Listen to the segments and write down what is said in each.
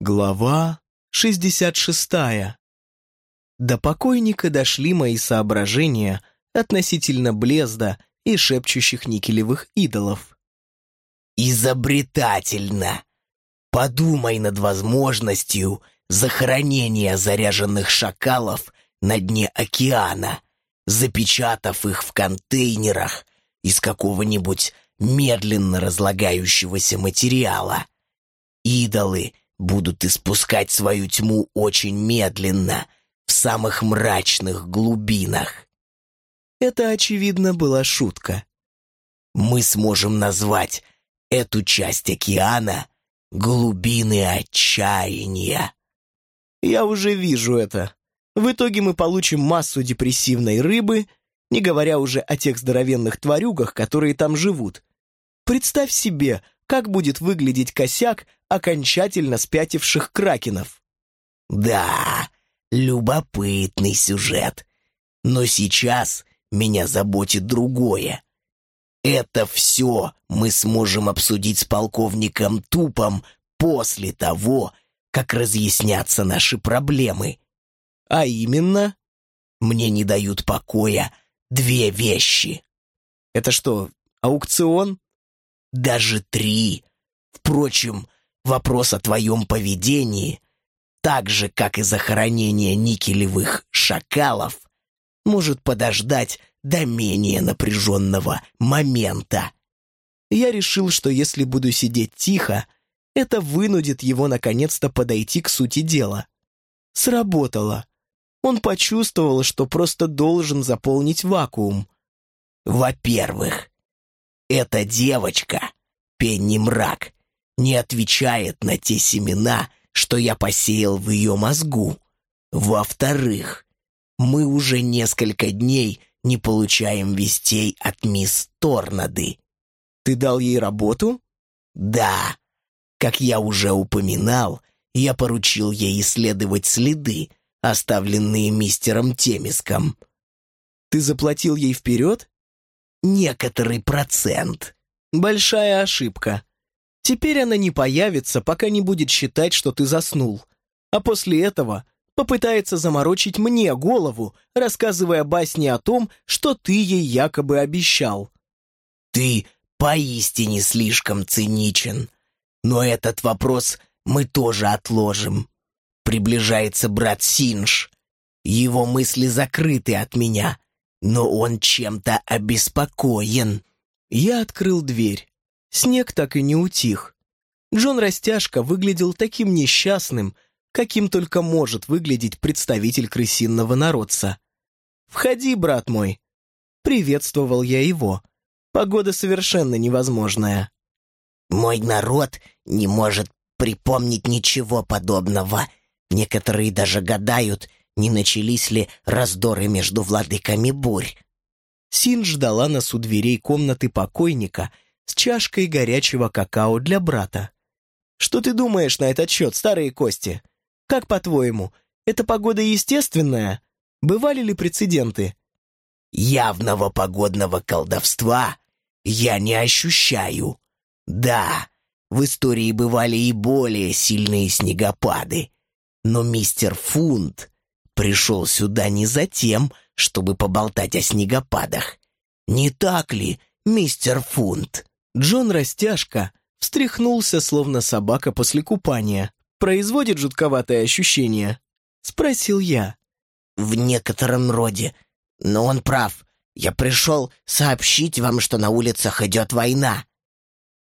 Глава 66. До покойника дошли мои соображения относительно Блезда и шепчущих никелевых идолов. «Изобретательно! Подумай над возможностью захоронения заряженных шакалов на дне океана, запечатав их в контейнерах из какого-нибудь медленно разлагающегося материала. Идолы — будут испускать свою тьму очень медленно, в самых мрачных глубинах. Это, очевидно, была шутка. Мы сможем назвать эту часть океана глубины отчаяния. Я уже вижу это. В итоге мы получим массу депрессивной рыбы, не говоря уже о тех здоровенных тварюгах, которые там живут. Представь себе, как будет выглядеть косяк окончательно спятивших кракенов. Да, любопытный сюжет. Но сейчас меня заботит другое. Это все мы сможем обсудить с полковником Тупом после того, как разъяснятся наши проблемы. А именно, мне не дают покоя две вещи. Это что, аукцион? Даже три. Впрочем, вопрос о твоем поведении, так же, как и захоронение никелевых шакалов, может подождать до менее напряженного момента. Я решил, что если буду сидеть тихо, это вынудит его наконец-то подойти к сути дела. Сработало. Он почувствовал, что просто должен заполнить вакуум. Во-первых, эта девочка, Пенни Мрак, не отвечает на те семена, что я посеял в ее мозгу. Во-вторых, мы уже несколько дней не получаем вестей от мисс Торнады. Ты дал ей работу? Да. Как я уже упоминал, я поручил ей исследовать следы, оставленные мистером Темиском. Ты заплатил ей вперед? Некоторый процент. Большая ошибка. Теперь она не появится, пока не будет считать, что ты заснул. А после этого попытается заморочить мне голову, рассказывая басни о том, что ты ей якобы обещал. Ты поистине слишком циничен. Но этот вопрос мы тоже отложим. Приближается брат Синж. Его мысли закрыты от меня, но он чем-то обеспокоен. Я открыл дверь. Снег так и не утих. Джон Растяжка выглядел таким несчастным, каким только может выглядеть представитель крысинного народца. «Входи, брат мой!» Приветствовал я его. Погода совершенно невозможная. «Мой народ не может припомнить ничего подобного. Некоторые даже гадают, не начались ли раздоры между владыками бурь». Син ждала нас у дверей комнаты покойника — с чашкой горячего какао для брата. «Что ты думаешь на этот счет, старые кости? Как по-твоему, эта погода естественная? Бывали ли прецеденты?» «Явного погодного колдовства я не ощущаю. Да, в истории бывали и более сильные снегопады, но мистер Фунт пришел сюда не за тем, чтобы поболтать о снегопадах. Не так ли, мистер Фунт?» Джон Растяжка встряхнулся, словно собака после купания. «Производит жутковатое ощущение?» — спросил я. «В некотором роде. Но он прав. Я пришел сообщить вам, что на улицах идет война».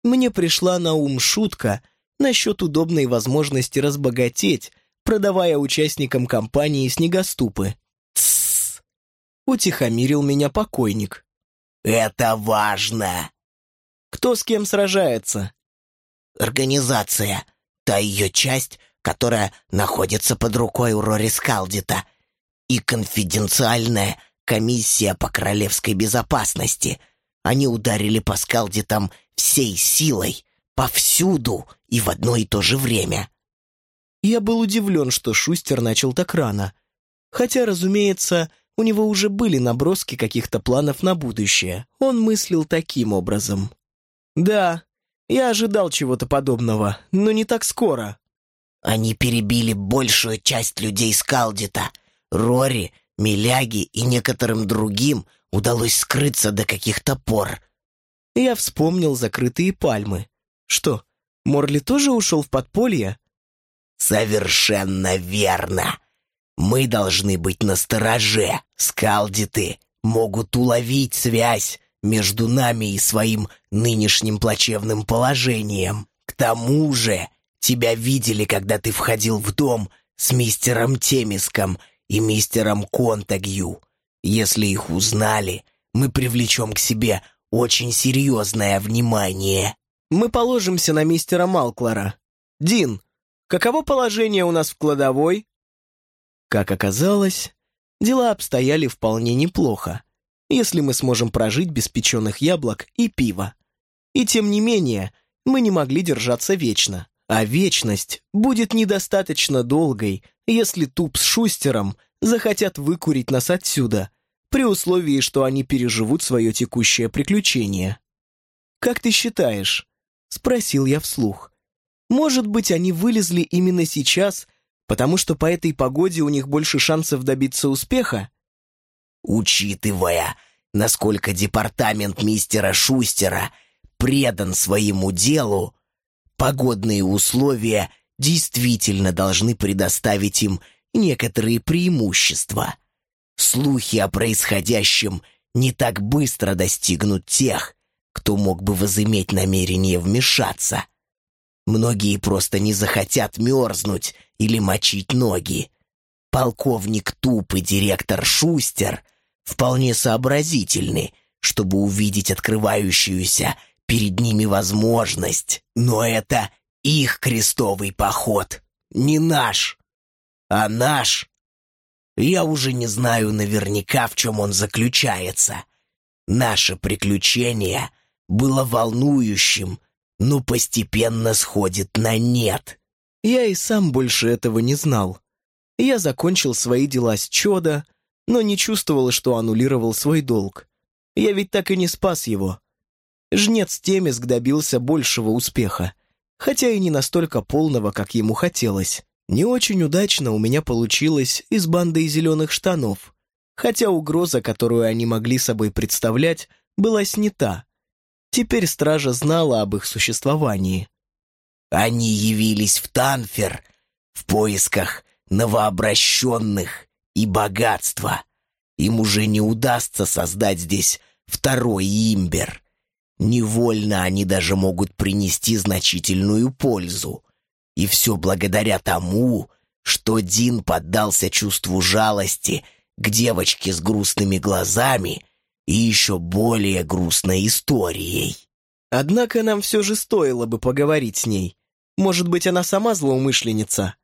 Мне пришла на ум шутка насчет удобной возможности разбогатеть, продавая участникам компании снегоступы. «Тссс!» — утихомирил меня покойник. «Это важно!» Кто с кем сражается? Организация. Та ее часть, которая находится под рукой у Рори Скалдита. И конфиденциальная комиссия по королевской безопасности. Они ударили по Скалдитам всей силой, повсюду и в одно и то же время. Я был удивлен, что Шустер начал так рано. Хотя, разумеется, у него уже были наброски каких-то планов на будущее. Он мыслил таким образом. «Да, я ожидал чего-то подобного, но не так скоро». Они перебили большую часть людей Скалдита. Рори, Миляги и некоторым другим удалось скрыться до каких-то пор. Я вспомнил закрытые пальмы. Что, Морли тоже ушел в подполье? Совершенно верно. Мы должны быть настороже. Скалдиты могут уловить связь между нами и своим нынешним плачевным положением. К тому же, тебя видели, когда ты входил в дом с мистером Темиском и мистером Контагью. Если их узнали, мы привлечем к себе очень серьезное внимание. Мы положимся на мистера Малклара. Дин, каково положение у нас в кладовой? Как оказалось, дела обстояли вполне неплохо, если мы сможем прожить без печеных яблок и пива. И тем не менее, мы не могли держаться вечно. А вечность будет недостаточно долгой, если Туп с Шустером захотят выкурить нас отсюда, при условии, что они переживут свое текущее приключение. «Как ты считаешь?» — спросил я вслух. «Может быть, они вылезли именно сейчас, потому что по этой погоде у них больше шансов добиться успеха?» «Учитывая, насколько департамент мистера Шустера предан своему делу, погодные условия действительно должны предоставить им некоторые преимущества. Слухи о происходящем не так быстро достигнут тех, кто мог бы возыметь намерение вмешаться. Многие просто не захотят мерзнуть или мочить ноги. Полковник Туп и директор Шустер вполне сообразительны, чтобы увидеть открывающуюся перед ними возможность. Но это их крестовый поход, не наш. А наш... Я уже не знаю наверняка, в чем он заключается. Наше приключение было волнующим, но постепенно сходит на нет. Я и сам больше этого не знал. Я закончил свои дела с Чода, но не чувствовал, что аннулировал свой долг. Я ведь так и не спас его. Жнец Темиск добился большего успеха, хотя и не настолько полного, как ему хотелось. Не очень удачно у меня получилось и с бандой зеленых штанов, хотя угроза, которую они могли собой представлять, была снята. Теперь стража знала об их существовании. Они явились в Танфер в поисках новообращенных и богатства. Им уже не удастся создать здесь второй имбер. Невольно они даже могут принести значительную пользу. И все благодаря тому, что Дин поддался чувству жалости к девочке с грустными глазами и еще более грустной историей. Однако нам все же стоило бы поговорить с ней. Может быть, она сама злоумышленница?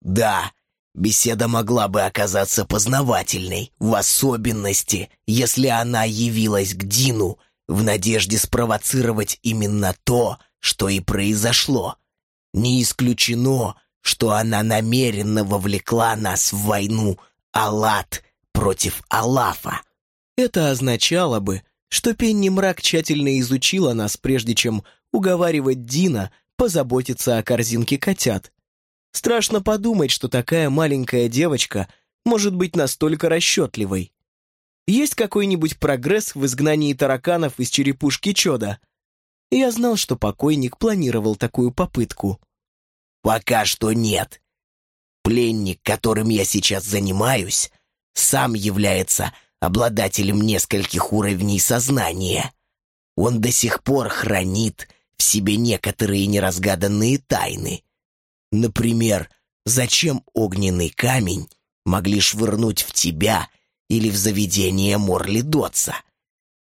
Да, беседа могла бы оказаться познавательной, в особенности, если она явилась к Дину в надежде спровоцировать именно то, что и произошло. Не исключено, что она намеренно вовлекла нас в войну Аллат против Алафа. Это означало бы, что Пенни Мрак тщательно изучила нас, прежде чем уговаривать Дина позаботиться о корзинке котят. Страшно подумать, что такая маленькая девочка может быть настолько расчетливой. Есть какой-нибудь прогресс в изгнании тараканов из черепушки Чода — я знал, что покойник планировал такую попытку. «Пока что нет. Пленник, которым я сейчас занимаюсь, сам является обладателем нескольких уровней сознания. Он до сих пор хранит в себе некоторые неразгаданные тайны. Например, зачем огненный камень могли швырнуть в тебя или в заведение Морли Дотса?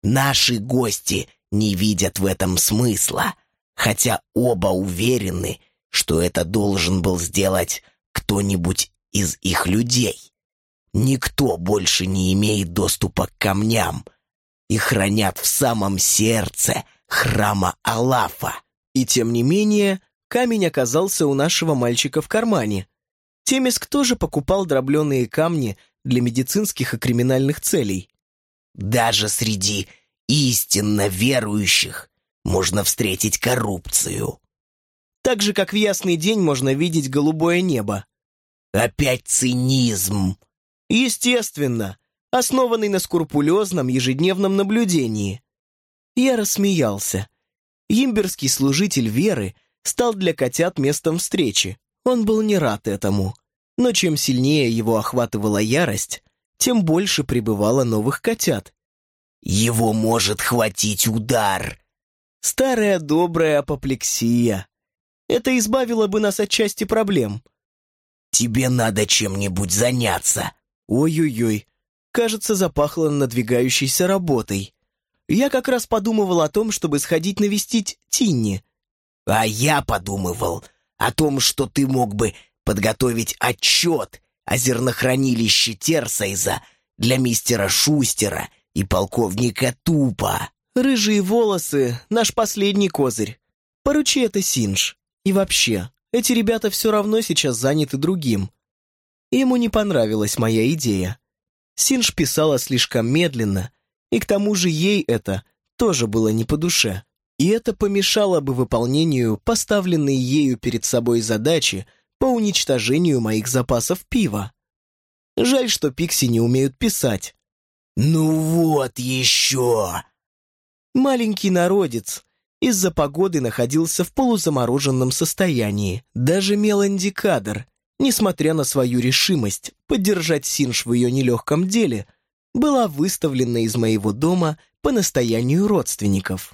Наши гости не видят в этом смысла, хотя оба уверены, что это должен был сделать кто-нибудь из их людей. Никто больше не имеет доступа к камням и хранят в самом сердце храма Алафа. И тем не менее, камень оказался у нашего мальчика в кармане. Темиск тоже покупал дробленые камни для медицинских и криминальных целей. Даже среди истинно верующих можно встретить коррупцию. Так же, как в ясный день можно видеть голубое небо. Опять цинизм. Естественно, основанный на скрупулезном ежедневном наблюдении. Я рассмеялся. Имберский служитель веры стал для котят местом встречи. Он был не рад этому. Но чем сильнее его охватывала ярость, тем больше прибывало новых котят. «Его может хватить удар!» Старая добрая апоплексия. Это избавило бы нас от части проблем. «Тебе надо чем-нибудь заняться!» Ой-ой-ой, кажется, запахло надвигающейся работой. Я как раз подумывал о том, чтобы сходить навестить Тинни. А я подумывал о том, что ты мог бы подготовить отчет о зернохранилище Терсайза для мистера Шустера и полковника Тупа. Рыжие волосы — наш последний козырь. Поручи это Синж. И вообще, эти ребята все равно сейчас заняты другим. Ему не понравилась моя идея. Синж писала слишком медленно, и к тому же ей это тоже было не по душе. И это помешало бы выполнению поставленной ею перед собой задачи по уничтожению моих запасов пива. Жаль, что Пикси не умеют писать. «Ну вот еще!» Маленький народец из-за погоды находился в полузамороженном состоянии. Даже Меланди Кадр, несмотря на свою решимость поддержать Синж в ее нелегком деле, была выставлена из моего дома по настоянию родственников.